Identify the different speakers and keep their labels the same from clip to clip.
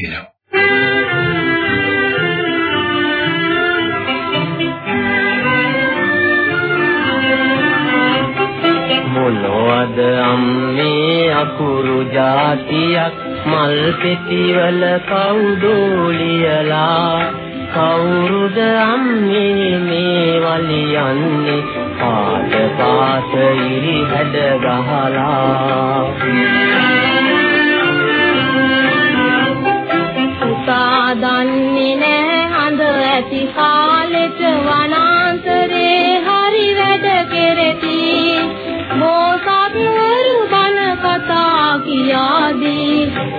Speaker 1: එනවා.
Speaker 2: මොනවද අම්මේ අකුරු જાතියක් මල් පෙතිවල කවුදෝලියලා කවුරුද අම්මේ මේ වලියන්නේ පාට පාට ඉරි හැඩ ගහලා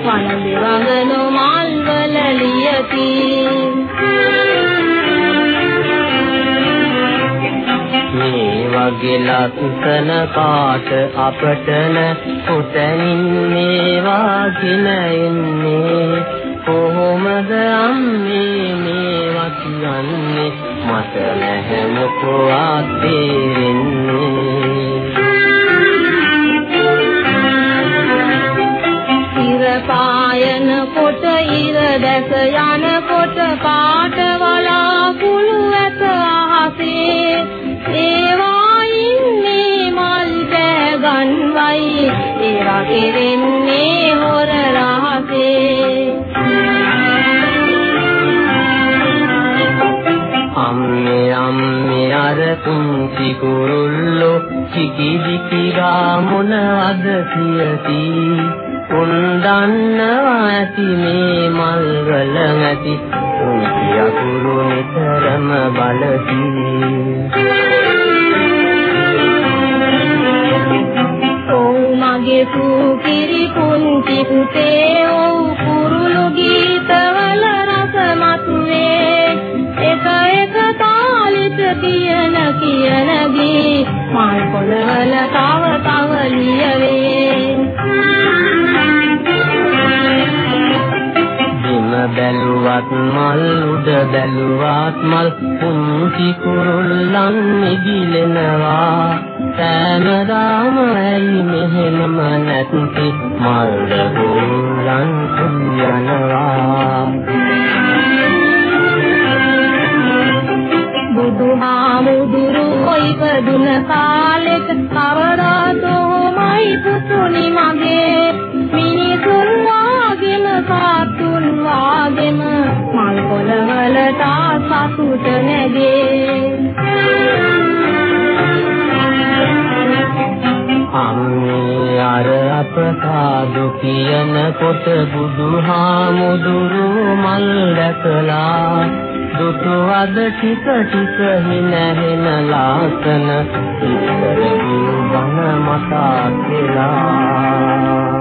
Speaker 3: කියාදී වන දෙවඟන මල් වල ලියති.
Speaker 2: මේ වගේ ලස්සන පාට අපටන කොතනින් මේවාගෙන එන්නේ. කොහොමද අම්මේ මේවා කියන්නේ? මට නැහැ මොකවත් තේරෙන්නේ
Speaker 3: කොට ඉර දැස යන කොට පාට වලාකුළු ඇත අහසේ. ඒවා ඉන්නේ මල් පෑගන්වයි ඒවා කෙරෙන්නේ හොර රහසේ.
Speaker 2: අම්මේ අම්මේ අර කුංචි කුරුල්ලෝ කිකිදි කිරා මොනවද කියති උන් දන්නවා ඇති මේ මල් වල නැති කුංචි අකුරු නිතරම බලති
Speaker 3: ඔව් මගේ සූකිරි කුංචි පුතේ ඔව්
Speaker 2: බැලුවත් මල් උඩ බැලුවත් මල්. කුංචි කුරුල්ලන් නිදිලෙනවා සෑමදාම ඇයි මෙහෙමම නැති මල් කුරුල්ලන් යනවා
Speaker 3: බුදුහාමුදුරු කොයිපදුන කාලෙක කවදාතෝමයි පුතුනි මගේ. තා සතුට නැගේ
Speaker 2: අම්මේ අර අපසාදු කියනකොට බුදුහාමුදුරු මල් දැකලා දුටුවද ටික ටික හිනහෙන ලාසන ඉස්සර බණ මතක් වෙලා